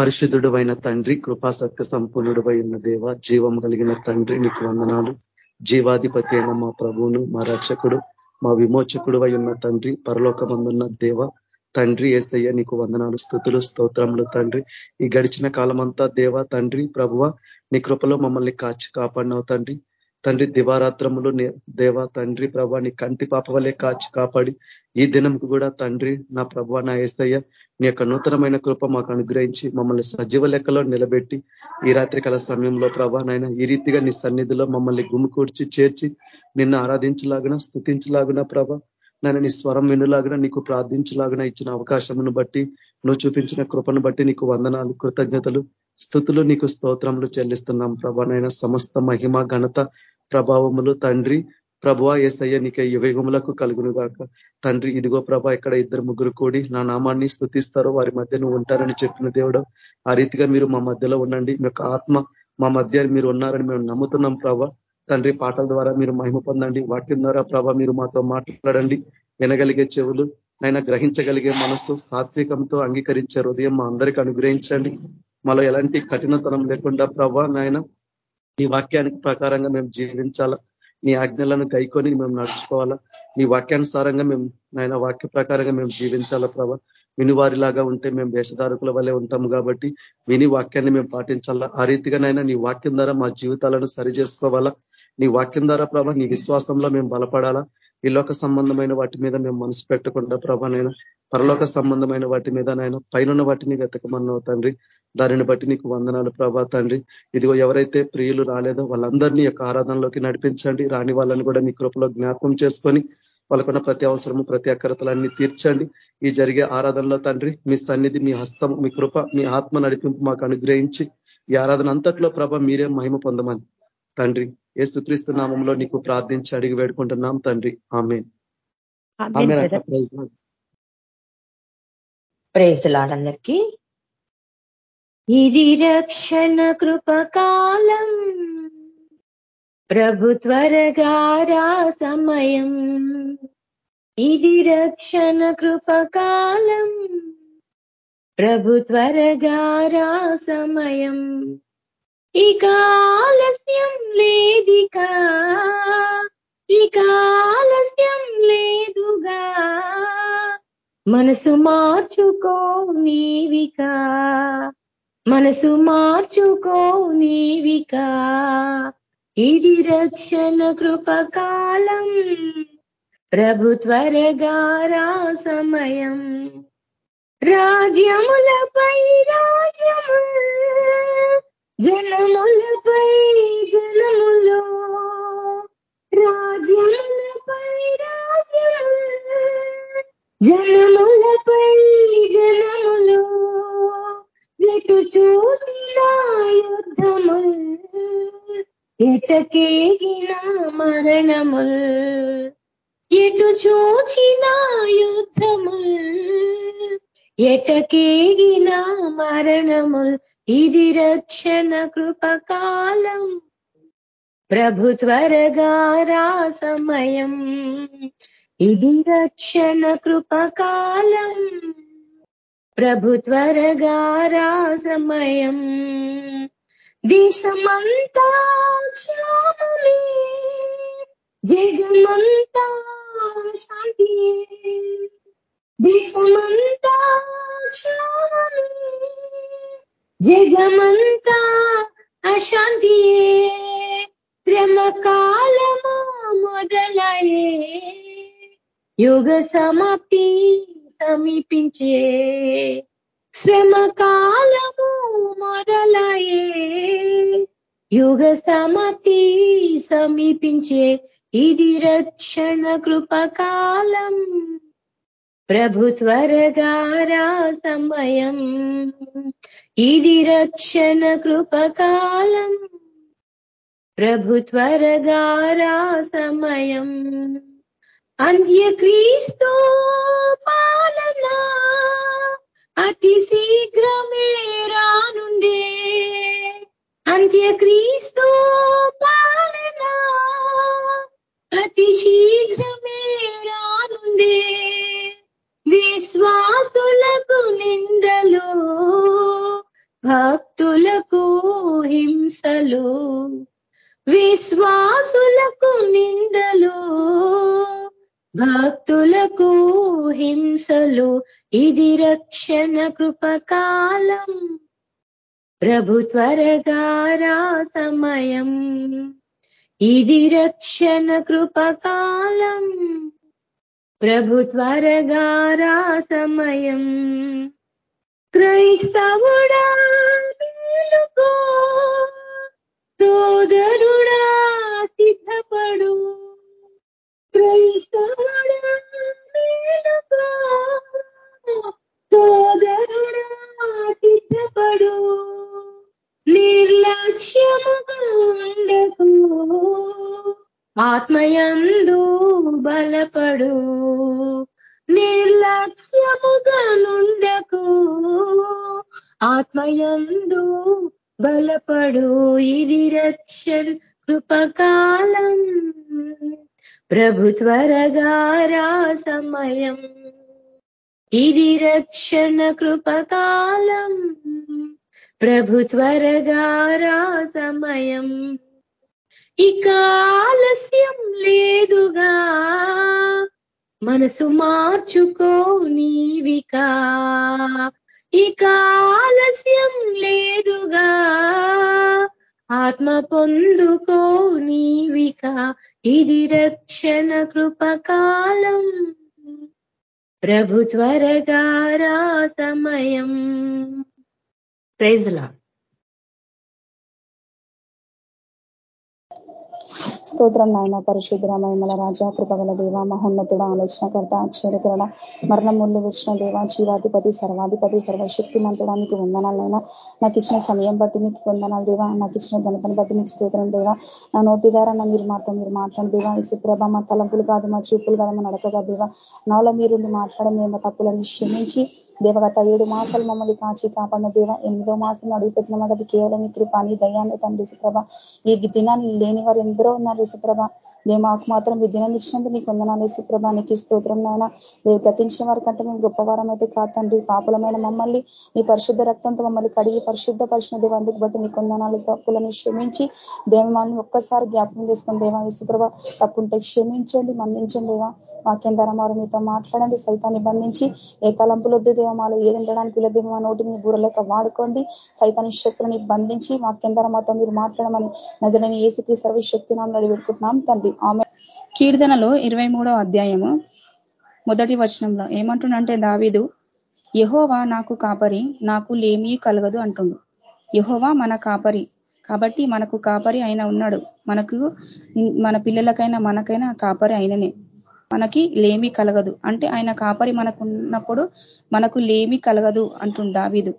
పరిశుద్ధుడు అయిన తండ్రి కృపాసత్య సంపూర్ణుడు అయిన దేవ జీవం కలిగిన తండ్రి నీకు వందనాలు. జీవాధిపతి అయిన మా ప్రభువును మా రక్షకుడు మా విమోచకుడు ఉన్న తండ్రి పరలోకమందున్న దేవ తండ్రి ఏసయ్య నీకు వందనాలు స్థుతులు స్తోత్రములు తండ్రి. ఈ గడిచిన కాలమంతా దేవ తండ్రి ప్రభువ నీ కృపలో మమ్మల్ని కాచి కాపాడినవు తండ్రి. తండ్రి దివారాత్రములు దేవ తండ్రి ప్రభా నీ కంటి పాప వల్లే కాచి కాపాడి ఈ దినంకు కూడా తండ్రి నా ప్రభా నా ఏసయ్య నీ యొక్క నూతనమైన కృప మాకు అనుగ్రహించి మమ్మల్ని సజీవ లెక్కలో నిలబెట్టి ఈ రాత్రి కాల సమయంలో ప్రభా నాయన ఈ రీతిగా నీ సన్నిధిలో మమ్మల్ని గుమికూర్చి చేర్చి నిన్ను ఆరాధించలాగున స్థుతించలాగున ప్రభ నేను నీ స్వరం వినులాగిన నీకు ప్రార్థించలాగిన ఇచ్చిన అవకాశమును బట్టి నువ్వు చూపించిన కృపను బట్టి నీకు వందనాలు కృతజ్ఞతలు స్థుతులు నీకు స్తోత్రములు చెల్లిస్తున్నాం ప్రభానైనా సమస్త మహిమ ఘనత ప్రభావములు తండ్రి ప్రభా ఏసయ్య నీకే యువేగములకు కలుగును గాక తండ్రి ఇదిగో ప్రభా ఇక్కడ ఇద్దరు ముగ్గురు కూడి నా నామాన్ని స్థుతిస్తారో. వారి మధ్య నువ్వు ఉంటారని చెప్పిన దేవుడు ఆ రీతిగా మీరు మా మధ్యలో ఉండండి. మీ ఆత్మ మా మధ్య మీరు ఉన్నారని మేము నమ్ముతున్నాం ప్రభా. తండ్రి పాటల ద్వారా మీరు మహిమ పొందండి. వాక్యం ద్వారా ప్రభా మీరు మాతో మాట్లాడండి. వినగలిగే చెవులు ఆయన గ్రహించగలిగే మనస్సు సాత్వికంతో అంగీకరించే హృదయం మా అందరికీ అనుగ్రహించండి. మాలో ఎలాంటి కఠినతనం లేకుండా ప్రభా నాయన నీ వాక్యానికి ప్రకారంగా మేము జీవించాలా? నీ ఆజ్ఞలను గైకొని మేము నడుచుకోవాలా? నీ వాక్యానుసారంగా మేము నాయన వాక్య ప్రకారంగా మేము జీవించాలా ప్రభా? వినివారిలాగా ఉంటే మేము వేషధారకుల వల్లే ఉంటాము కాబట్టి విని వాక్యాన్ని మేము పాటించాలా? ఆ రీతిగానైనా నీ వాక్యం ద్వారా మా జీవితాలను సరి చేసుకోవాలా? నీ వాక్యం ద్వారా ప్రభా నీ విశ్వాసంలో మేము బలపడాలా? ఈ లోక సంబంధమైన వాటి మీద మేము మనసు పెట్టకుండా ప్రభానైనా పరలోక సంబంధమైన వాటి మీద నాయన పైన వాటిని వెతకమన్నావు తండ్రి. దానిని బట్టి నీకు వందనాలు ప్రభా తండ్రి. ఇదిగో ఎవరైతే ప్రియులు రాలేదో వాళ్ళందరినీ యొక్క ఆరాధనలోకి నడిపించండి. రాని వాళ్ళని కూడా మీ కృపలో జ్ఞాపకం చేసుకొని వాళ్ళకున్న ప్రతి అవసరము ప్రతి అక్కరతలన్నీ తీర్చండి. ఈ జరిగే ఆరాధనలో తండ్రి మీ సన్నిధి మీ హస్తం మీ కృప మీ ఆత్మ నడిపింపు మాకు అనుగ్రహించి ఈ ఆరాధన అంతట్లో ప్రభ మీరే మహిమ పొందమని తండ్రి ఏసుక్రీస్తు నామంలో నీకు ప్రార్థించి అడిగి వేడుకుంటున్నాం తండ్రి. ఆమె ప్రైజ్ లాడందరికీ ఇది రక్షణ కృపకాలం ప్రభు త్వరగారా సమయం. ఇది రక్షణ కృపకాలం. ప్రభు త్వరగారా సమయం. ఇక ఆలస్యం లేదిక ఇక ఆలస్యం లేదుగా. మనసు మార్చుకో నీవిక. మనసు మార్చుకో నీవిక. ఇది రక్షణ కృపకాలం. ప్రభు త్వరగారా సమయం రాజ్యములపై రాజ్యము జనములపై జనములు రాజ్యములపై రాజ్యము జనములపై జనములు ఎటు చూసిన యుద్ధము ఎటకేగిన మరణముల్ ఎటు చూచిన యుద్ధముల్ ఎటకేగిన మరణముల్ ఇది రక్షణ కృపకాలం. ప్రభు త్వరగారా సమయం. ఇది రక్షణ కృపకాలం. ప్రభు త్వరగారా సమయం. దిశమంతా క్షామమే. జగమంతా శాంతి. దేశమంతా జగమంతా అశాంతి. శ్రమ మొదలయే. యుగ సమాప్తి సమీపించే. శ్రమకాలము మొదలయే. యుగ సమాప్తి సమీపించే. ఇది రక్షణ కృపకాలం. ప్రభు త్వరగారా సమయం. ఇది రక్షణ కృపకాలం. ప్రభు త్వరగారా సమయం. అంత్యక్రీస్తు పాలన అతి శీఘ్రమే రానుండే. అంత్యక్రీస్తు భక్తులకు హింసలు విశ్వాసులకు నిందలు భక్తులకు హింసలు ఇది రక్షణ కృపకాలం ప్రభు త్వరగారా సమయం ఇది రక్షణ కృపకాలం ప్రభు త్వరగారా సమయం క్రైస్తవుడా మేలుకో. సోదరుడా సిద్ధపడు. క్రైస్తవుడా మేలుకో. సోదరుడా సిద్ధపడు. నిర్లక్ష్యముగా ఉండకు. ఆత్మయందు బలపడు. ప్రభు త్వరగారా సమయం ఇది రక్షణ కృపకాలం. ప్రభు త్వరగారా సమయం ఇక ఆలస్యం లేదుగా. మనసు మార్చుకో నీవికా. ఇక ఆలస్యం లేదుగా. ఆత్మ పొందుకో నీవిక. ఇది రక్షణ కృపకాలం. ప్రభు త్వరగారా సమయం. ప్రైజ్లా స్తోత్రం నాయన పరిశుద్ధ మహిమల రాజా కృపగల దేవ మహోన్నతుడ ఆలోచనకర్త ఆశ్చర్యకరణ మరణముళ్ళు వచ్చిన దేవ జీవాధిపతి సర్వాధిపతి సర్వశక్తిమంతుడానికి వందనాలైనా నాకు ఇచ్చిన సమయం బట్టి నీకు వందనాలు దేవా. నాకు ఇచ్చిన ఘనతను బట్టి నీకు స్తోత్రం దేవా. నా నోటి ద్వారా నా మీరు మాత్రం మీరు మాట్లాడి దేవా. సుప్రభ మా తలంపులు కాదు మా చూపులు కాదు మా నడకగా దేవా. నాలో మీరు మాట్లాడని మా తప్పులను క్షమించి. దేవగత ఏడు మాసాలు మమ్మల్ని కాచి కాపాడిన దేవ. ఎనిమిదో మాసం అడుగుపెట్టిన మాట కేవలం ఈ కృపాని దయాన్ని తండ్రి సుప్రభ ఈ దినాన్ని లేని వారు ఎందరో ఉన్నారు సుప్రభ నేను మాకు మాత్రం ఈ ఇచ్చినందుకు నీకు వందనాలు సుప్రభానికి స్తోత్రం నాయన. నీవు గతించిన వారి కంటే మేము గొప్పవారం అయితే కాదు తండ్రి. పాపులమైన మమ్మల్ని నీ పరిశుద్ధ రక్తంతో మమ్మల్ని కడిగి పరిశుద్ధ పరిచిన దేవ అందుకు బట్టి నీకు వందనాలు తప్పులను క్షమించి దేవమాన్ని ఒక్కసారి జ్ఞాపకం చేసుకుని దేవా విసుప్రభ తప్పుంటే క్షమించండి మన్నించండి దేవా. వాక్యం ద్వారా మారు మీతో మాట్లాడండి సైతాన్ని బంధించి ఏ తలంపులొద్దు దేవ మాలో ఉండడానికి వీళ్ళ నోటి మీ బూరలేక వాడుకోండి. సైతాన్ని శక్తులని బంధించి వాక్యం ద్వారా మాతో మీరు మాట్లాడమని నజరని ఏసుకి సర్వశక్తి నామని అడిగిపెట్టుకుంటున్నాం తండ్రి. ఆమె కీర్తనలో ఇరవై అధ్యాయము మొదటి వచనంలో ఏమంటుండంటే దావీదు యహోవా నాకు కాపరి నాకు లేమీ కలగదు అంటుండు. యహోవా మన కాపరి కాబట్టి మనకు కాపరి అయిన ఉన్నాడు. మనకు మన పిల్లలకైనా మనకైనా కాపరి అయిననే. మనకి లేమి కలగదు. అంటే ఆయన కాపరి మనకు ఉన్నప్పుడు మనకు లేమి కలగదు అంటుంది దావీదు.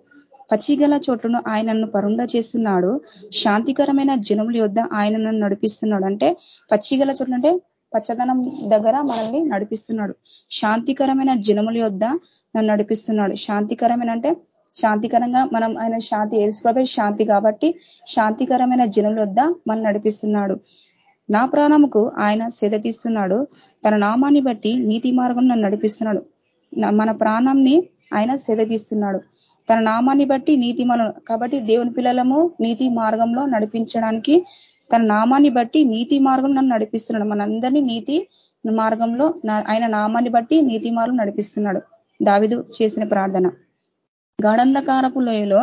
పచ్చిగల చోట్లను ఆయనను పరుండ చేస్తున్నాడు. శాంతికరమైన జనముల యొద్ నన్ను నడిపిస్తున్నాడు. అంటే పచ్చిగల చోట్ల అంటే పచ్చదనం దగ్గర మనల్ని నడిపిస్తున్నాడు. శాంతికరమైన జనముల యొద్ నన్ను నడిపిస్తున్నాడు. శాంతికరమైన అంటే శాంతికరంగా మనం ఆయన శాంతి ఏసుప్రభే శాంతి కాబట్టి శాంతికరమైన జనుల వద్ద మనం నడిపిస్తున్నాడు. నా ప్రాణముకు ఆయన సేద తీస్తున్నాడు. తన నామాన్ని బట్టి నీతి మార్గం నన్ను నడిపిస్తున్నాడు. మన ప్రాణంని ఆయన సేద తీస్తున్నాడు. తన నామాన్ని బట్టి నీతి మనం కాబట్టి దేవుని పిల్లలము నీతి మార్గంలో నడిపించడానికి తన నామాన్ని బట్టి నీతి మార్గం నన్ను నడిపిస్తున్నాడు. మనందరినీ నీతి మార్గంలో ఆయన నామాన్ని బట్టి నీతి మార్గం నడిపిస్తున్నాడు. దావిదు చేసిన ప్రార్థన. గాఢంధకారపు లోయలో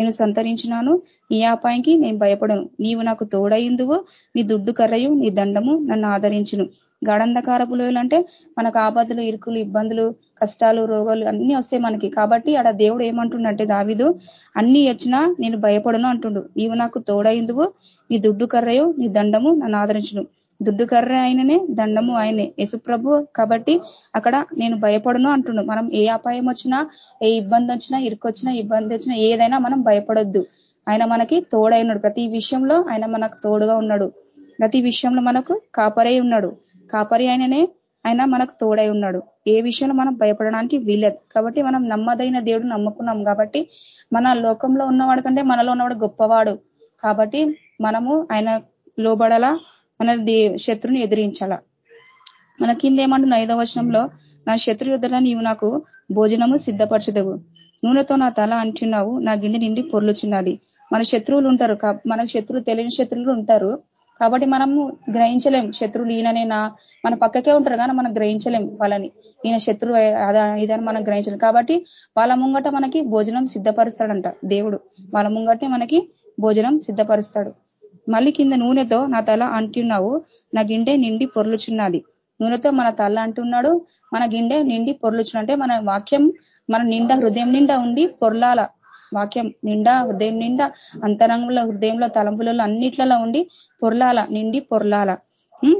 నేను సంతరించినాను. ఈ ఆపాయంకి నేను భయపడను. నీవు నాకు తోడయిందువు నీ దుడ్డు కర్రయు నీ దండము నన్ను ఆదరించును. గాఢంధకారపు లోయలు అంటే మనకు ఆపదలు ఇరుకులు ఇబ్బందులు కష్టాలు రోగాలు అన్ని వస్తాయి మనకి. కాబట్టి ఆడ దేవుడు ఏమంటుండంటే దావిదు అన్ని వచ్చినా నేను భయపడను అంటుండు. నీవు నాకు తోడైందువు నీ దుడ్డు కర్రయో నీ దండము నన్ను ఆదరించును. దుడ్డు కర్ర ఆయననే దండము ఆయనే యశుప్రభు కాబట్టి అక్కడ నేను భయపడను అంటుండు. మనం ఏ అపాయం వచ్చినా ఏ ఇబ్బంది వచ్చినా ఇరుకొచ్చినా ఇబ్బంది వచ్చినా ఏదైనా మనం భయపడొద్దు. ఆయన మనకి తోడైనాడు ప్రతి విషయంలో ఆయన మనకు తోడుగా ఉన్నాడు. ప్రతి విషయంలో మనకు కాపరై ఉన్నాడు. కాపరి ఆయననే ఆయన మనకు తోడై ఉన్నాడు. ఏ విషయంలో మనం భయపడడానికి వీలేదు కాబట్టి మనం నమ్మదైన దేవుడు నమ్ముకున్నాం కాబట్టి మన లోకంలో ఉన్నవాడు కంటే మనలో ఉన్నవాడు గొప్పవాడు. కాబట్టి మనము ఆయన లోబడలా మన శత్రుని ఎదిరించాల. మన కింద ఏమంటున్న ఐదవ వచనంలో నా శత్రు యుద్ధన నీవు నాకు భోజనము సిద్ధపరచదవు. నూనెతో నా తల అంటున్నావు నా గిండి నిండి పొర్లుచున్నది. మన శత్రువులు ఉంటారు. మన శత్రువులు తెలియని శత్రువులు ఉంటారు. కాబట్టి మనము గ్రహించలేం. శత్రువులు ఈయననే నా మన పక్కకే ఉంటారు కానీ మనం గ్రహించలేం వాళ్ళని. ఈయన శత్రువు ఇదని మనం గ్రహించలేం. కాబట్టి వాళ్ళ ముంగట మనకి భోజనం సిద్ధపరుస్తాడంట దేవుడు. వాళ్ళ ముంగటే మనకి భోజనం సిద్ధపరుస్తాడు. మళ్ళీ కింద నూనెతో నా తల అంటున్నావు నా గిండె నిండి పొర్లుచున్నది. నూనెతో మన తల అంటున్నాడు మన గిండె నిండి పొర్లుచున్న అంటే మన వాక్యం మన నిండా హృదయం నిండా ఉండి పొర్లాల వాక్యం నిండా హృదయం నిండా అంతరంగంలో హృదయంలో తలంపులలో అన్నిట్లలో ఉండి పొర్లాల నిండి పొర్లాల.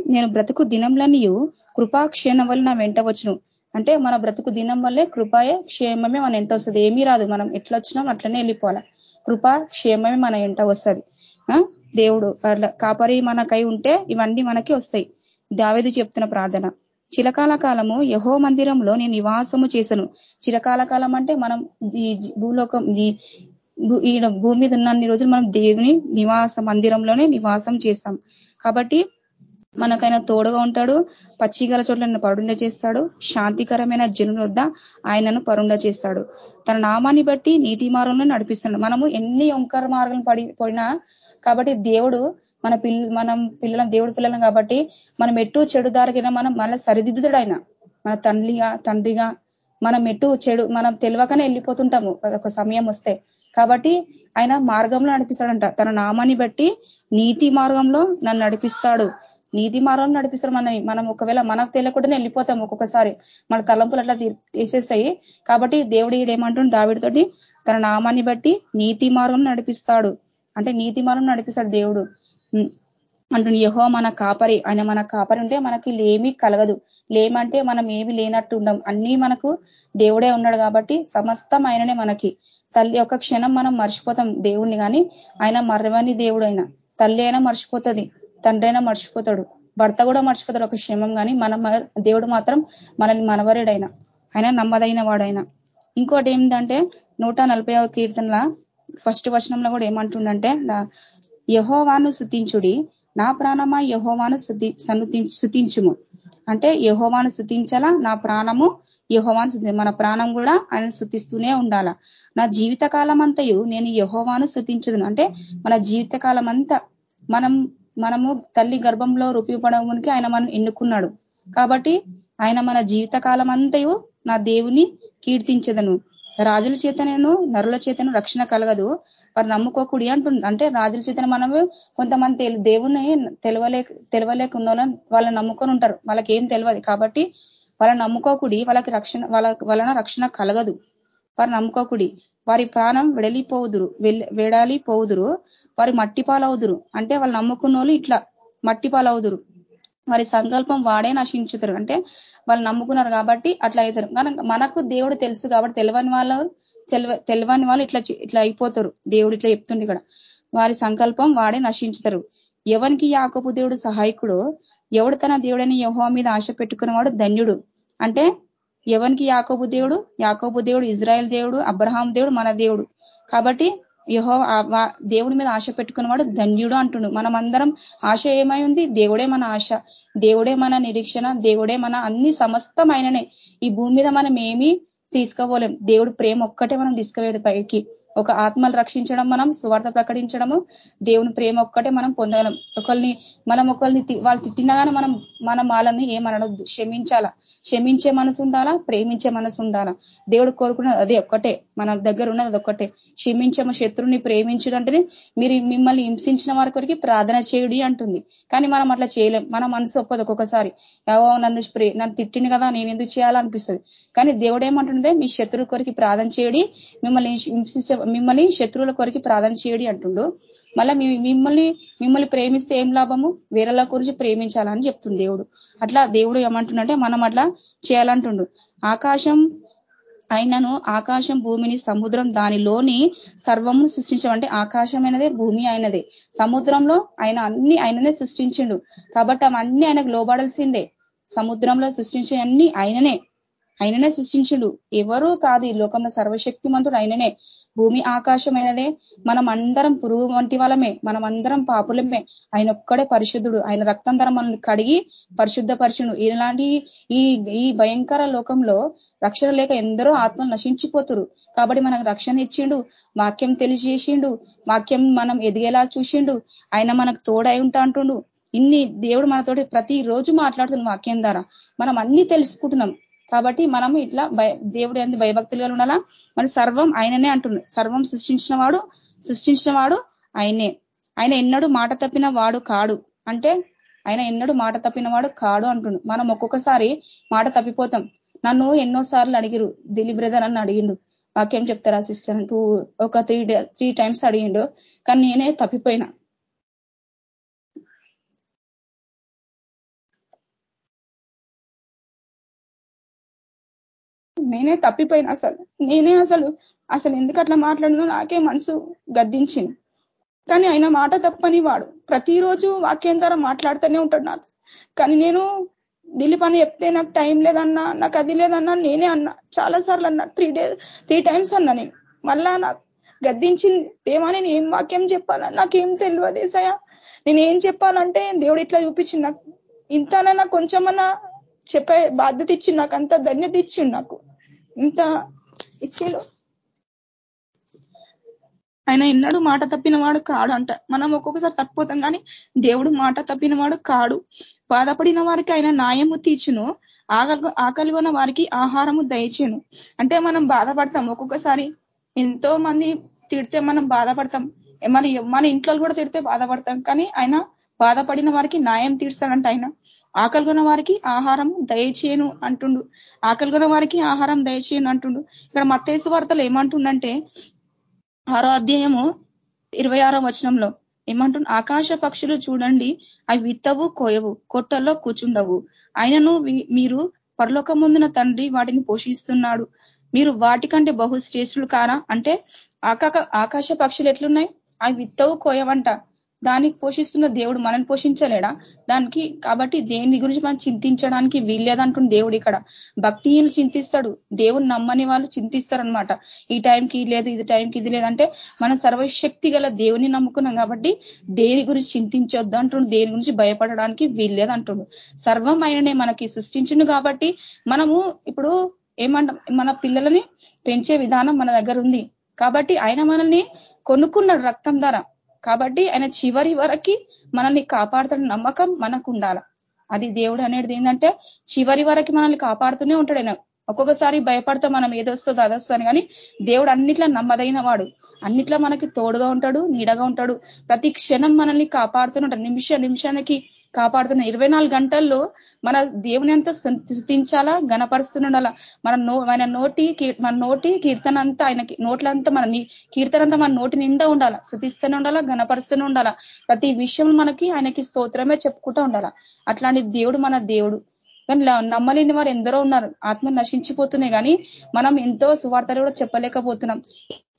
నేను బ్రతుకు దినంలనియు కృపాక్షేణం వల్ల నా వెంట వచ్చును. అంటే మన బ్రతుకు దినం వల్లే కృపాయే క్షేమమే మన ఎంట వస్తుంది. ఏమీ రాదు. మనం ఎట్లా వచ్చినాం అట్లనే వెళ్ళిపోవాలి. కృపా క్షేమమే మన ఎంట వస్తుంది. దేవుడు అట్లా కాపరి మనకై ఉంటే ఇవన్నీ మనకి వస్తాయి. దావేది చెప్తున్న ప్రార్థన. చిరకాల కాలము యహో మందిరంలో నేను నివాసము చేశాను చిరకాల కాలం అంటే మనం ఈ భూలోకం ఈ భూమి మీద ఉన్నన్ని రోజులు మనం దేవుని నివాస మందిరంలోనే నివాసం చేస్తాం. కాబట్టి మనకైనా తోడుగా ఉంటాడు పచ్చిగల చోట్ల పరుండ చేస్తాడు శాంతికరమైన జనుల వద్ద ఆయనను పరుండ చేస్తాడు. తన నామాన్ని బట్టి నీతి మార్గంలో నడిపిస్తున్నాడు మనము ఎన్ని ఒంకర మార్గం పడి కాబట్టి దేవుడు మన పిల్ల మనం పిల్లలం దేవుడు పిల్లలం కాబట్టి మనం ఎటు చెడు దారికైనా మనం మళ్ళీ సరిదిద్దుతాడు ఆయన మన తండ్రిగా తండ్రిగా మనం ఎటు చెడు మనం తెలియకనే వెళ్ళిపోతుంటాము. ఒక సమయం వస్తే. కాబట్టి ఆయన మార్గంలో నడిపిస్తాడంట. తన నామాన్ని బట్టి నీతి మార్గంలో నన్ను నడిపిస్తాడు. నీతి మార్గంలో నడిపిస్తాడు మనని. మనం ఒకవేళ మనకు తెలియకుండానే వెళ్ళిపోతాం ఒక్కొక్కసారి. మన తలంపులు అట్లా తీసేస్తాయి. కాబట్టి దేవుడు ఈడేమంటుండు? దావిడితోటి తన నామాన్ని బట్టి నీతి మార్గం నడిపిస్తాడు. అంటే నీతి మార్గం నడిపిస్తాడు దేవుడు. అంటుంది యహో మన కాపరి ఆయన మన కాపరి ఉంటే మనకి లేమి కలగదు. లేమంటే మనం ఏమి లేనట్టు ఉండం. అన్నీ మనకు దేవుడే ఉన్నాడు కాబట్టి సమస్తం ఆయననే మనకి. తల్లి ఒక క్షణం మనం మర్చిపోతాం దేవుణ్ణి కానీ ఆయన మర్రవని దేవుడు అయినా తల్లి అయినా మర్చిపోతుంది తండ్రి అయినా మర్చిపోతాడు. భర్త కూడా మర్చిపోతాడు ఒక క్షేమం కానీ మన దేవుడు మాత్రం మనల్ని మనవరుడైనా. ఆయన నమ్మదైన వాడైనా. ఇంకోటి ఏంటంటే నూట నలభై కీర్తనల ఫస్ట్ వచనంలో కూడా ఏమంటుండంటే యహోవాను శుతించుడి నా ప్రాణమా యహోవాను శుతించుము అంటే యహోవాను శుతించాలా నా ప్రాణము యహోవాను శుతి మన ప్రాణం కూడా ఆయన శుతిస్తూనే ఉండాల. నా జీవిత కాలం అంతయు నేను యహోవాను శుతించదును అంటే మన జీవిత కాలం అంతా మనం మనము తల్లి గర్భంలో రూపింపడానికి ఆయన మనం ఎన్నుకున్నాడు. కాబట్టి ఆయన మన జీవిత కాలం అంతయు నా దేవుని కీర్తించదను. రాజుల చేతనేను నరుల చేతను రక్షణ కలగదు. వారు నమ్ముకోకుడి అంటు అంటే రాజుల చేతన మనము కొంతమంది దేవుని తెలవలేక తెలవలేక ఉన్న వాళ్ళని నమ్ముకొని ఉంటారు. వాళ్ళకి ఏం తెలియదు కాబట్టి వాళ్ళని నమ్ముకోకుడి వాళ్ళకి రక్షణ వాళ్ళ వలన రక్షణ కలగదు. వారు నమ్ముకోకుడి. వారి ప్రాణం వెడలిపోవుదురు. వెడాలిపోవుదురు. వారి మట్టి పాలవుదురు అంటే వాళ్ళు నమ్ముకున్న ఇట్లా మట్టి పాలవుదురు వారి సంకల్పం వాడే నశించుతారు. అంటే వాళ్ళు నమ్ముకున్నారు కాబట్టి అట్లా అవుతారు. మనకు దేవుడు తెలుసు కాబట్టి తెలియని వాళ్ళు తెలియని వాళ్ళు ఇట్లా ఇట్లా అయిపోతారు. దేవుడు ఇట్లా చెప్తుండే ఇక్కడ. వారి సంకల్పం వాడే నశించుతారు. ఎవరికి యాకపు దేవుడు సహాయకుడు ఎవడు తన దేవుడైన యహో మీద ఆశ పెట్టుకున్నవాడు ధన్యుడు. అంటే ఎవరికి యాకోబు దేవుడు? యాకోబు దేవుడు ఇజ్రాయెల్ దేవుడు అబ్రహాం దేవుడు మన దేవుడు. కాబట్టి యహో దేవుడి మీద ఆశ పెట్టుకున్నవాడు ధన్యుడు అంటుండు. మనం అందరం ఆశ ఏమై ఉంది? దేవుడే మన ఆశ. దేవుడే మన నిరీక్షణ. దేవుడే మన అన్ని సమస్తమైననే. ఈ భూమి మీద మనం ఏమీ తీసుకోపోలేం దేవుడు ప్రేమ ఒక్కటే మనం తీసుకువేడు పైకి. ఒక ఆత్మలు రక్షించడం మనం స్వార్థ ప్రకటించడము దేవుని ప్రేమ ఒక్కటే మనం పొందగలం ఒకరిని మనం ఒకరిని వాళ్ళు తిట్టినా కానీ మనం మనం వాళ్ళని ఏమనడద్దు. క్షమించాలా? క్షమించే మనసు ఉండాలా? ప్రేమించే మనసు ఉండాలా? దేవుడు కోరుకున్నది అదే ఒక్కటే. మన దగ్గర ఉన్నది అదొక్కటే. ఒక్కటే క్షమించే మా శత్రువుని ప్రేమించడంటేనే మీరు మిమ్మల్ని హింసించిన వారి కొరికి ప్రార్థన చేయుడి అంటుంది. కానీ మనం అట్లా చేయలేం. మన మనసు ఒప్పదు ఒక్కొక్కసారి. ఎవో నన్ను నన్ను తిట్టింది కదా నేను ఎందుకు చేయాలనిపిస్తుంది? కానీ దేవుడు ఏమంటుండే మీ శత్రువు కొరికి ప్రార్థన చేయడి మిమ్మల్ని హింసించ మిమ్మల్ని శత్రువుల కొరికి ప్రార్థన చేయడి అంటుండు. మళ్ళీ మిమ్మల్ని మిమ్మల్ని ప్రేమిస్తే ఏం లాభము? వేరేలా గురించి ప్రేమించాలని చెప్తుంది దేవుడు. అట్లా దేవుడు ఏమంటుండంటే మనం అట్లా చేయాలంటుండు. ఆకాశం ఆయనను ఆకాశం భూమిని సముద్రం దానిలోని సర్వము సృష్టించమంటే ఆకాశమైనదే భూమి అయినదే. సముద్రంలో ఆయన అన్ని ఆయననే సృష్టించిండు. కాబట్టి అవన్నీ ఆయనకు లోబడాల్సిందే. సముద్రంలో సృష్టించే అన్ని ఆయననే. ఆయననే సృష్టించిండు. ఎవరూ కాదు ఈ లోకంలో సర్వశక్తిమంతుడు ఆయననే. భూమి ఆకాశమైనదే. మనం అందరం పురుగు వంటి వాళ్ళమే. మనం అందరం పాపులమే. ఆయన ఒక్కడే పరిశుద్ధుడు. ఆయన రక్తం ధర మనల్ని కడిగి పరిశుద్ధ పరిశుడు ఇలాంటి ఈ ఈ భయంకర లోకంలో రక్షణ లేక ఎందరో ఆత్మలు నశించిపోతురు. కాబట్టి మనకు రక్షణ ఇచ్చిండు. వాక్యం తెలియజేసిండు. వాక్యం మనం ఎదిగేలా చూసిండు. ఆయన మనకు తోడై ఉంటా అంటుండు. ఇన్ని దేవుడు మనతోటి ప్రతి రోజు మాట్లాడుతున్న వాక్యం ద్వారా మనం అన్ని తెలుసుకుంటున్నాం. కాబట్టి మనం ఇట్లా దేవుడు ఎందు భయభక్తులుగా ఉండాలా? మరి సర్వం ఆయననే అంటున్నాడు సర్వం సృష్టించిన వాడు సృష్టించిన వాడు ఆయనే. ఆయన ఎన్నడూ మాట తప్పిన వాడు కాడు. అంటే ఆయన ఎన్నడూ మాట తప్పిన వాడు కాడు అంటుండు. మనం ఒక్కొక్కసారి మాట తప్పిపోతాం. నన్ను ఎన్నో సార్లు అడిగిరు దిలీప్ బ్రదర్ అని అడిగిండు. వాక్యం చెప్తారా సిస్టర్? టూ ఒక త్రీ త్రీ టైమ్స్ అడిగిండు. కానీ నేనే తప్పిపోయినా. నేనే తప్పిపోయిన అసలు. నేనే అసలు అసలు ఎందుకు అట్లా మాట్లాడినో నాకే మనసు గద్దించింది. కానీ ఆయన మాట తప్పని వాడు. ప్రతిరోజు వాక్యం ద్వారా మాట్లాడుతూనే ఉంటాడు నాకు కానీ నేను దిలీప్ అని చెప్తే నాకు టైం లేదన్నా నాకు అది లేదన్నా నేనే అన్నా. చాలా సార్లు అన్నా త్రీ డేస్ త్రీ టైమ్స్ అన్నా నేను. మళ్ళా నాకు గద్దించింది దేవా నేను ఏం వాక్యం చెప్పాలా? నాకేం తెలియదు ఏసయ నేను ఏం చెప్పాలంటే దేవుడు ఇట్లా చూపించింది నాకు. ఇంతనా కొంచెమన్నా చెప్పే బాధ్యత ఇచ్చింది నాకు అంత ధన్యత ఇచ్చిండు నాకు. ఇంత ఇచ్చేడు ఆయన ఎన్నడు మాట తప్పిన వాడు కాడు అంట మనం ఒక్కొక్కసారి తప్పిపోతాం కానీ దేవుడు మాట తప్పిన వాడు కాడు. బాధపడిన వారికి ఆయన న్యాయము తీర్చును. ఆకలి ఉన్న వారికి ఆహారము దయచేను అంటే మనం బాధపడతాం. ఒక్కొక్కసారి ఎంతో మంది తిడితే మనం బాధపడతాం. మన మన ఇంట్లో కూడా తిడితే బాధపడతాం. కానీ ఆయన బాధపడిన వారికి న్యాయం తీర్చాడంట ఆయన. ఆకలిగొన్న వారికి ఆహారం దయచేయను అంటుండు. ఆకలిగొన్న వారికి ఆహారం దయచేయను అంటుండు. ఇక్కడ మత్తేసు వార్తలు ఏమంటుండంటే ఆరో అధ్యాయము ఇరవై ఆరో వచనంలో ఏమంటుంది ఆకాశ పక్షులు చూడండి అవి విత్తవు కోయవు కొట్టల్లో కూర్చుండవు. ఆయనను మీరు పరలోక ముందున తండ్రి వాటిని పోషిస్తున్నాడు. మీరు వాటికంటే బహు శ్రేష్ఠులు కారా? అంటే ఆకాశ పక్షులు ఎట్లున్నాయి? అవి విత్తవు కోయవంట. దానికి పోషిస్తున్న దేవుడు మనని పోషించలేడా? దానికి కాబట్టి దేని గురించి మనం చింతించడానికి వీల్లేదంటుంది దేవుడు ఇక్కడ. భక్తిహీను చింతిస్తాడు. దేవుడు నమ్మని వాళ్ళు చింతిస్తారనమాట ఈ టైంకి లేదు ఇది టైంకి ఇది లేదంటే మనం సర్వశక్తి గల దేవుని నమ్ముకున్నాం కాబట్టి దేని గురించి చింతించొద్దు అంటుండు దేని గురించి భయపడడానికి వీల్లేదంటుండు సర్వం ఆయననే మనకి సృష్టించిండు కాబట్టి మనము ఇప్పుడు ఏమంట మన పిల్లలని పెంచే విధానం మన దగ్గర ఉంది. కాబట్టి ఆయన మనల్ని కొనుక్కున్నాడు రక్తం ద్వారా. కాబట్టి ఆయన చివరి వరకు మనల్ని కాపాడుతున్న నమ్మకం మనకు ఉండాల అది దేవుడు అనేది ఏంటంటే చివరి వరకు మనల్ని కాపాడుతూనే ఉంటాడు ఆయన. ఒక్కొక్కసారి భయపడతా మనం ఏదొస్తుందో అదొస్తాను కానీ దేవుడు అన్నిట్లో నమ్మదైన వాడు. అన్నిట్లో మనకి తోడుగా ఉంటాడు నీడగా ఉంటాడు. ప్రతి క్షణం మనల్ని కాపాడుతూనే ఉంటాడు. నిమిష నిమిషానికి కాపాడుతున్న. ఇరవై గంటల్లో మన దేవుని అంతా స్థుతించాలా గణపరుస్తుండాలా మన నో మన నోటి మన నోటి కీర్తన అంతా ఆయనకి నోట్లంతా మన కీర్తన అంతా మన నోటి నిండా ఉండాలా? శుతిస్తూనే ఉండాలా? గణపరుస్తూనే ఉండాలా? ప్రతి విషయం మనకి ఆయనకి స్తోత్రమే చెప్పుకుంటూ ఉండాలా? అట్లాంటి దేవుడు మన దేవుడు. కానీ నమ్మలేని వారు ఎందరో ఉన్నారు. ఆత్మ నశించిపోతున్నాయి కానీ మనం ఎంతో సువార్తలు కూడా చెప్పలేకపోతున్నాం.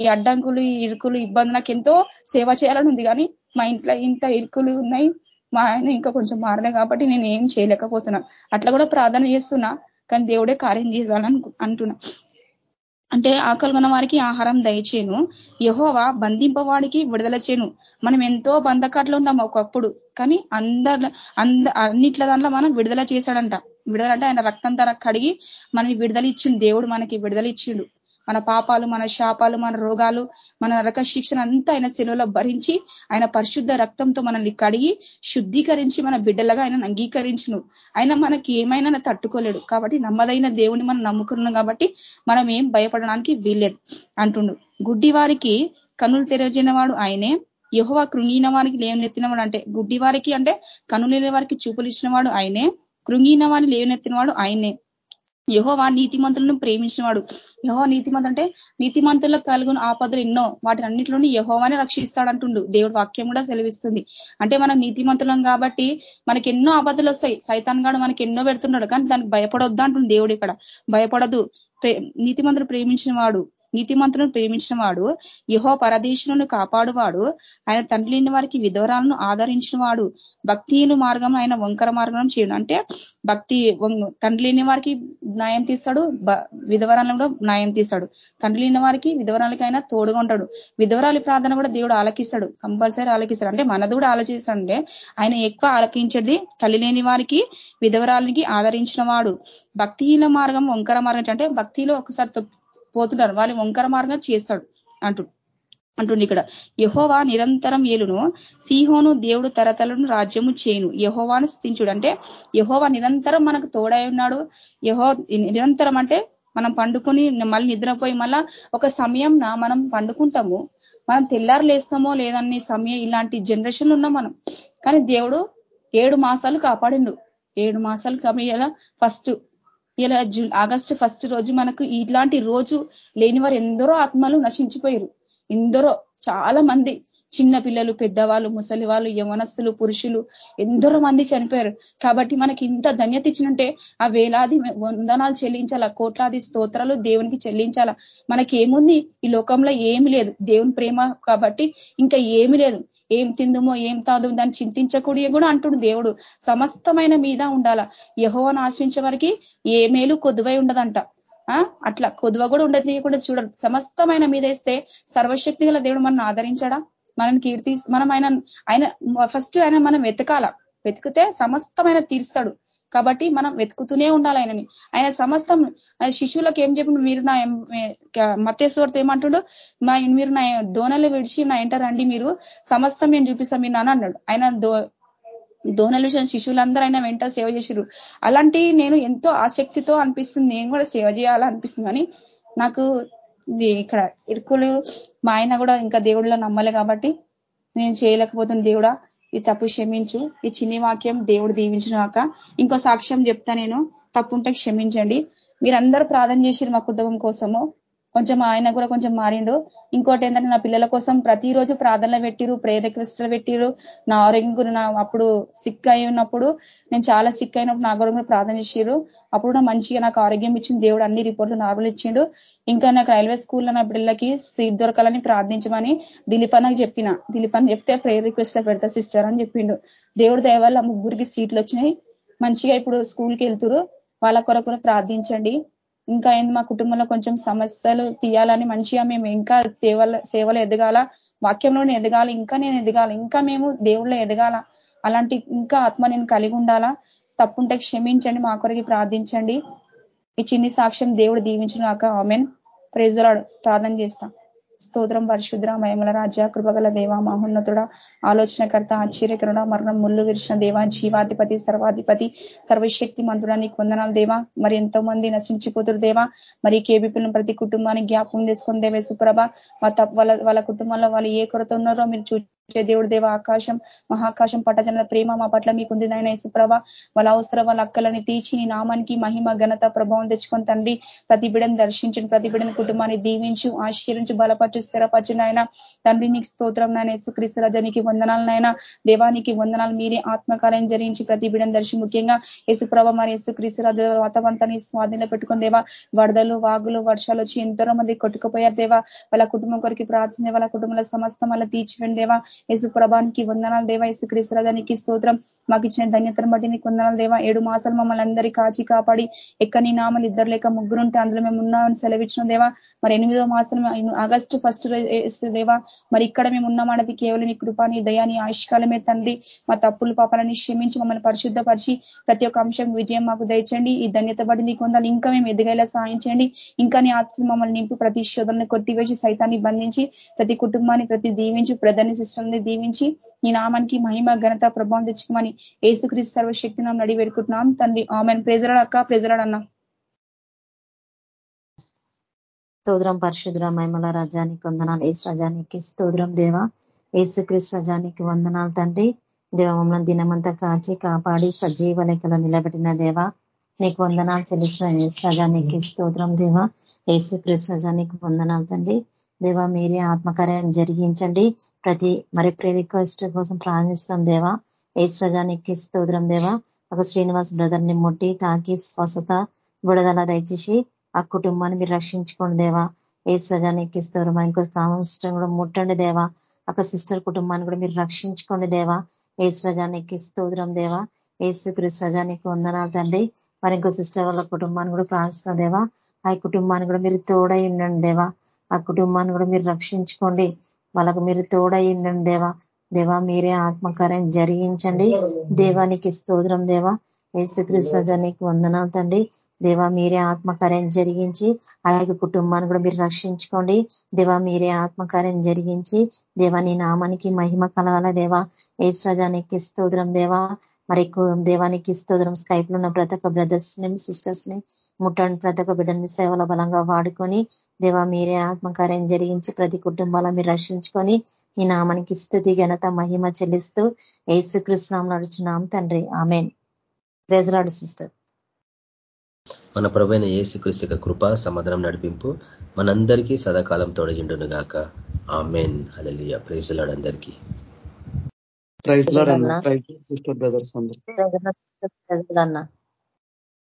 ఈ అడ్డంకులు ఈ ఇరుకులు ఇబ్బంది నాకు ఎంతో సేవ చేయాలని ఉంది కానీ మా ఇంట్లో ఇంత ఇరుకులు ఉన్నాయి. మా ఆయన ఇంకా కొంచెం మారలే కాబట్టి నేను ఏం చేయలేకపోతున్నా. అట్లా కూడా ప్రార్థన చేస్తున్నా కానీ దేవుడే కార్యం చేయాలని అంటున్నా. అంటే ఆకలిగొన్న వారికి ఆహారం దయచేను యహోవా బంధింపవాడికి విడుదల చేను మనం ఎంతో బంధకాట్లు ఉన్నాం ఒకప్పుడు కానీ అందరి అంద అన్నిట్ల దాంట్లో మనం విడుదల చేశాడంట. విడుదల అంటే ఆయన రక్తం ధర కడిగి మనని విడుదల ఇచ్చిండు. దేవుడు మనకి విడుదల ఇచ్చిండు. మన పాపాలు మన శాపాలు మన రోగాలు మన నరక శిక్షణ అంతా ఆయన సెలవులో భరించి ఆయన పరిశుద్ధ రక్తంతో మనల్ని కడిగి శుద్ధీకరించి మన బిడ్డలుగా ఆయన అంగీకరించును. ఆయన మనకి ఏమైనా తట్టుకోలేడు. కాబట్టి నమ్మదైన దేవుని మనం నమ్ముకున్నాం కాబట్టి మనం ఏం భయపడడానికి వీల్లేదు అంటుండు. గుడ్డి వారికి కనులు తెరవజైన వాడు ఆయనే. యహోవ కృంగిన వారికి లేవనెత్తినవాడు అంటే గుడ్డి వారికి అంటే కనులు వారికి చూపులు ఇచ్చిన వాడు ఆయనే. కృంగిన వారిని లేవనెత్తిన వాడు ఆయనే. యహోవా నీతిమంతులను ప్రేమించినవాడు. యహో నీతిమంతు అంటే నీతిమంతులకు కలుగున ఆపదలు ఎన్నో వాటిని అన్నింటిలోని యహోవానే రక్షిస్తాడంటుండు. దేవుడు వాక్యం కూడా సెలవిస్తుంది. అంటే మనం నీతిమంతులం కాబట్టి మనకి ఎన్నో ఆపదలు వస్తాయి. సైతాన్ గాడు మనకి ఎన్నో పెడుతున్నాడు కానీ దానికి భయపడొద్దు అంటుంది దేవుడు ఇక్కడ. భయపడదు నీతిమంతులు ప్రేమించిన వాడు నీతిమంతులను ప్రేమించిన వాడు యహో పరదేశులను కాపాడువాడు ఆయన తండ్రి లేని వారికి విధవరాలను ఆదరించిన వాడు భక్తిహీన మార్గం ఆయన వంకర మార్గం చేయడం అంటే భక్తి తండ్రి లేని వారికి న్యాయం తీస్తాడు విధవరాలను కూడా న్యాయం తీస్తాడు. తండ్రి లేని వారికి విధవరాలకి ఆయన తోడుగా ఉంటాడు. విధవరాలి ప్రార్థన కూడా దేవుడు ఆలకిస్తాడు కంపల్సరీ ఆలకిస్తాడు. అంటే మనది కూడా ఆలోచిస్తాడంటే ఆయన ఎక్కువ ఆలకించేది తల్లి లేని వారికి విధవరాలకి ఆదరించిన వాడు భక్తిహీన మార్గం వంకర మార్గం. అంటే భక్తిలో ఒకసారి పోతున్నారు. వాళ్ళు వంకర మార్గం చేస్తాడు అంటు అంటుండే ఇక్కడ. యహోవా నిరంతరం ఏలును సీహోను దేవుడు తరతలను రాజ్యము చేయను. యహోవాను స్థుతించుడు. అంటే యహోవా నిరంతరం మనకు తోడై ఉన్నాడు. యహో నిరంతరం అంటే మనం పండుకొని మళ్ళీ నిద్రపోయి మళ్ళా ఒక సమయం మనం పండుకుంటాము. మనం తెల్లారు లేస్తామో లేదన్ని సమయం ఇలాంటి జనరేషన్లు ఉన్నాం మనం. కానీ దేవుడు ఏడు మాసాలు కాపాడిండు. ఏడు మాసాలు కాబట్టి ఫస్ట్ ఇలా జూన్ ఆగస్టు ఫస్ట్ రోజు మనకు ఇట్లాంటి రోజు లేని వారు ఎందరో ఆత్మలు నశించిపోయారు ఎందరో చాలా మంది చిన్న పిల్లలు పెద్దవాళ్ళు ముసలి వాళ్ళు యవనస్తులు పురుషులు ఎందరో మంది చనిపోయారు. కాబట్టి మనకి ఇంత ధన్యత ఇచ్చినంటే ఆ వేలాది వందనాలు చెల్లించాలా? కోట్లాది స్తోత్రాలు దేవునికి చెల్లించాలా? మనకి ఏముంది? ఈ లోకంలో ఏమి లేదు. దేవుని ప్రేమ కాబట్టి ఇంకా ఏమి లేదు. ఏం తిందుమో ఏం తాదు దాన్ని చింతించకూడదు కూడా అంటుడు దేవుడు. సమస్తమైన మీద ఉండాల? యహోవను ఆశ్రయించే వారికి ఏ మేలు కొద్దువై ఉండదంట. అట్లా కొద్దువ కూడా ఉండదు కూడా చూడరు సమస్తమైన మీద వేస్తే సర్వశక్తి గల దేవుడు మనం ఆదరించాడా? మనం కీర్తి మనం ఆయన ఆయన ఫస్ట్ ఆయన మనం వెతకాల. వెతికితే సమస్తమైన తీరుస్తాడు. కాబట్టి మనం వెతుకుతూనే ఉండాలి ఆయనని. ఆయన సమస్తం శిశువులకు ఏం చెప్పి మీరు నా మత్స్యవార్త ఏమంటుడు? మా మీరు నా దోనలు విడిచి నా ఇంట రండి మీరు. సమస్తం నేను చూపిస్తాం మీరు నాన్న అన్నాడు. ఆయన దో దోనలు శిశువులందరూ ఆయన వెంట సేవ చేసిరు అలాంటి నేను ఎంతో ఆసక్తితో అనిపిస్తుంది. నేను కూడా సేవ చేయాలనిపిస్తుంది. కానీ నాకు ఇక్కడ ఇరుకులు మా ఆయన కూడా ఇంకా దేవుడిలో నమ్మలే కాబట్టి నేను చేయలేకపోతున్న దేవుడా ఈ తప్పు క్షమించు. ఈ చిన్ని వాక్యం దేవుడు దీవించినాక ఇంకో సాక్ష్యం చెప్తా నేను తప్పుంటే క్షమించండి. మీరందరూ ప్రార్థన చేసిరు మా కుటుంబం కోసము. కొంచెం ఆయన కూడా కొంచెం మారిండు. ఇంకోటి ఏంటంటే నా పిల్లల కోసం ప్రతిరోజు ప్రార్థనలు పెట్టిరు ప్రే రిక్వెస్ట్లు పెట్టిరు. నా ఆరోగ్యం గురి నా అప్పుడు సిక్ అయి ఉన్నప్పుడు నేను చాలా సిక్ అయినప్పుడు నా కూడా ప్రార్థన చేసిరు అప్పుడు మంచిగా నాకు ఆరోగ్యం ఇచ్చింది దేవుడు అన్ని రిపోర్ట్లు నార్మల్ ఇచ్చిండు. ఇంకా నాకు రైల్వే స్కూల్లో నా పిల్లలకి సీట్ దొరకాలని ప్రార్థించమని దిలీప్ అన్నకు చెప్పిన. దిలీప్ అని చెప్తే ప్రే రిక్వెస్ట్లో పెడతా సిస్టర్ అని చెప్పిండు. దేవుడు దయవల్ల ముగ్గురికి సీట్లు వచ్చినాయి. మంచిగా ఇప్పుడు స్కూల్కి వెళ్తురు వాళ్ళ కొరకు ప్రార్థించండి. ఇంకా ఏంది మా కుటుంబంలో కొంచెం సమస్యలు తీయాలని మంచిగా మేము ఇంకా సేవలు సేవలు ఎదగాల వాక్యంలోనే ఎదగాలి ఇంకా నేను ఎదగాలి ఇంకా మేము దేవుళ్ళు ఎదగాల అలాంటి ఇంకా ఆత్మ నేను కలిగి ఉండాలా? తప్పుంటే క్షమించండి మా కొరకి ప్రార్థించండి. ఈ చిన్ని సాక్ష్యం దేవుడు దీవించిన కాక ఆమెన్. ప్రేజరాడు ప్రార్థన చేస్తాం. స్తోత్రం పరిశుద్ర మయమల రాజ్య కృపగల దేవ మహోన్నతుడ ఆలోచనకర్త ఆశ్చర్యకరుడ మరణం ముళ్ళు విరిచిన దేవ జీవాధిపతి సర్వాధిపతి సర్వశక్తి మంతుడా నీకు వందనాలు దేవ. మరి ఎంతో మంది నశించిపోతురు దేవ. మరి కేబీపీలను ప్రతి కుటుంబాన్ని జ్ఞాపకం చేసుకుని దేవే సుప్రభ వాళ్ళ వాళ్ళ కుటుంబంలో వాళ్ళు ఏ కొరత ఉన్నారో మీరు చూ దేవుడు దేవ ఆకాశం మహాకాశం పట్టజన ప్రేమ మా పట్ల మీకుంది నాయన సుప్రభ వాళ్ళ అవసరం వాళ్ళ అక్కలని తీర్చి నీ నామానికి మహిమ ఘనత ప్రభావం తెచ్చుకొని తండ్రి ప్రతి బిడని దర్శించిన ప్రతి బిడని కుటుంబాన్ని దీవించు ఆశ్చర్యించి బలపరచు స్థిరపరచు నాయన. తండ్రి నీకు స్తోత్రం నాయన యేసుక్రీస్తు రజనికి వందనాలు నాయన. దేవానికి వందనాలు మీరే ఆత్మకార్యం జరిగించి ప్రతి బిడని దర్శి ముఖ్యంగా యేసుప్రభ మరి యేసుక్రీస్తు రాజ వాతావరణాన్ని స్వాధీనంలో పెట్టుకుని దేవా. వరదలు వాగులు వర్షాలు వచ్చి ఎంతో మంది కొట్టుకుపోయారు దేవా. వాళ్ళ కుటుంబం కొరికి ప్రార్థన వాళ్ళ కుటుంబంలో సమస్తం వల్ల తీర్చివండి దేవా. యేసు ప్రభానికి వందనాలు దేవా యేసు క్రీస్తురానికి స్తోత్రం. మాకు ఇచ్చిన ధన్యతను బట్టి నీకు వందనాలు దేవా. ఏడు మాసాలు మమ్మల్ని అందరి కాచి కాపాడి ఎక్కని నామలు ఇద్దరు లేక ముగ్గురుంటే అందులో మేము ఉన్నామని సెలవిచ్చిన దేవా. మరి ఎనిమిదో మాసం ఆగస్టు ఫస్ట్ దేవా మరి ఇక్కడ మేము ఉన్నామన్నది కేవలం నీ కృపాని దయాని ఆయుష్కాలమే తండ్రి. మా తప్పులు పాపాలని క్షమించి మమ్మల్ని పరిశుద్ధపరిచి ప్రతి ఒక్క అంశం విజయం మాకు దయచండి ఈ ధన్యత బట్టి నీకు వందలు ఇంకా మేము ఎదిగేలా సాయం చేయండి. ఇంకా నీ ఆత్మ మమ్మల్ని నింపి ప్రతి శోధనను కొట్టివేసి సైతాన్ని బంధించి ప్రతి కుటుంబాన్ని ప్రతి దీవించి ప్రధాని సిస్టర్ అందరినీ దీవించి నీ నామానికి మహిమ ఘనత ప్రభావం తెచ్చుకోమని ఏసుక్రీస్తు సర్వశక్తి నాం నడి పెడుకుంటున్నాం తండ్రి ఆమె ప్రెజరాడు అక్క ప్రెజరాడు అన్న స్తోత్రం పరిశుద్ర మహిమల రాజానికి వందనాలు. ఏసు రాజానికి స్తోత్రం దేవ. ఏసుక్రీస్తు రాజానికి వందనాలు తండ్రి. దేవ మమ్మల్ని దినమంతా కాచి కాపాడి సజీవ లెక్కలో నిలబెట్టిన దేవ. నీకు వందనాలు చెల్లిస్తున్న ఏసు రాజానికి స్తోత్రం దేవ. ఏసుక్రీస్తు రాజానికి వందనాలు తండ్రి. దేవ మీరే ఆత్మకార్యం జరిగించండి. ప్రతి మరి ప్రే రిక్వెస్ట్ కోసం ప్రార్థిస్తున్నాం దేవా. ఏసు రజానికి స్తోత్రం దేవా. ఒక శ్రీనివాస్ బ్రదర్ని ముట్టి తాకి స్వస్థత బుడదలా దయచేసి ఆ కుటుంబాన్ని మీరు రక్షించుకోండి దేవా. ఏ స్వజాన్ని ఎక్కిస్తారు మా ఇంకో కామస్టం కూడా ముట్టండి దేవా. ఒక సిస్టర్ కుటుంబాన్ని కూడా మీరు రక్షించుకోండి దేవా. ఏ స్వజాన్ని ఎక్కిస్తూద్రం దేవా. ఏసుక్రీ స్వజానికి వందనాలు తండ్రి. మరి ఇంకో సిస్టర్ వాళ్ళ కుటుంబాన్ని కూడా ప్రార్థన దేవా. ఆ కుటుంబాన్ని కూడా మీరు తోడై ఉండండి దేవా. ఆ కుటుంబాన్ని కూడా మీరు రక్షించుకోండి. వాళ్ళకు మీరు తోడై ఉండండి దేవా. దేవా మీరే ఆత్మకార్యం జరిగించండి. దేవానికి స్తోత్రం దేవా. యేసుక్రీస్తు వందనాలు తండ్రి. దేవా మీరే ఆత్మకార్యం జరిగించి ఆ యొక్క కుటుంబాన్ని కూడా మీరు రక్షించుకోండి. దేవా మీరే ఆత్మకార్యం జరిగించి దేవా నీ నామానికి మహిమ కలగాల దేవా. ఏసురాజానికి స్తోత్రం దేవా. మరి దేవానికి స్తోత్రం. స్కైప్లో ఉన్న ప్రతి ఒక్క బ్రదర్స్ని సిస్టర్స్ని ముట్టండి. ప్రతి ఒక్క బిడ్డని సేవల బలంగా వాడుకొని దేవా మీరే ఆత్మకార్యం జరిగించి ప్రతి కుటుంబాల మీరు రక్షించుకొని ఈ నామానికి స్థుతి ఘనత మహిమ చెల్లిస్తూ ఏసుకృష్ణం నడుచున్నాం తండ్రి. Amen. Praise the Lord sister. మన ప్రభైన ఏసుక్రీస్తు కృప సమాధానం నడిపింపు మనందరికీ సదాకాలం తోడగిండును గాక ఆమెన్ అలలియ ప్రైజులాడు అందరికీ. ప్రైజ్ లాడ్ అన్న. ప్రైజ్ సిస్టర్ బ్రదర్స్ అందరు అన్న.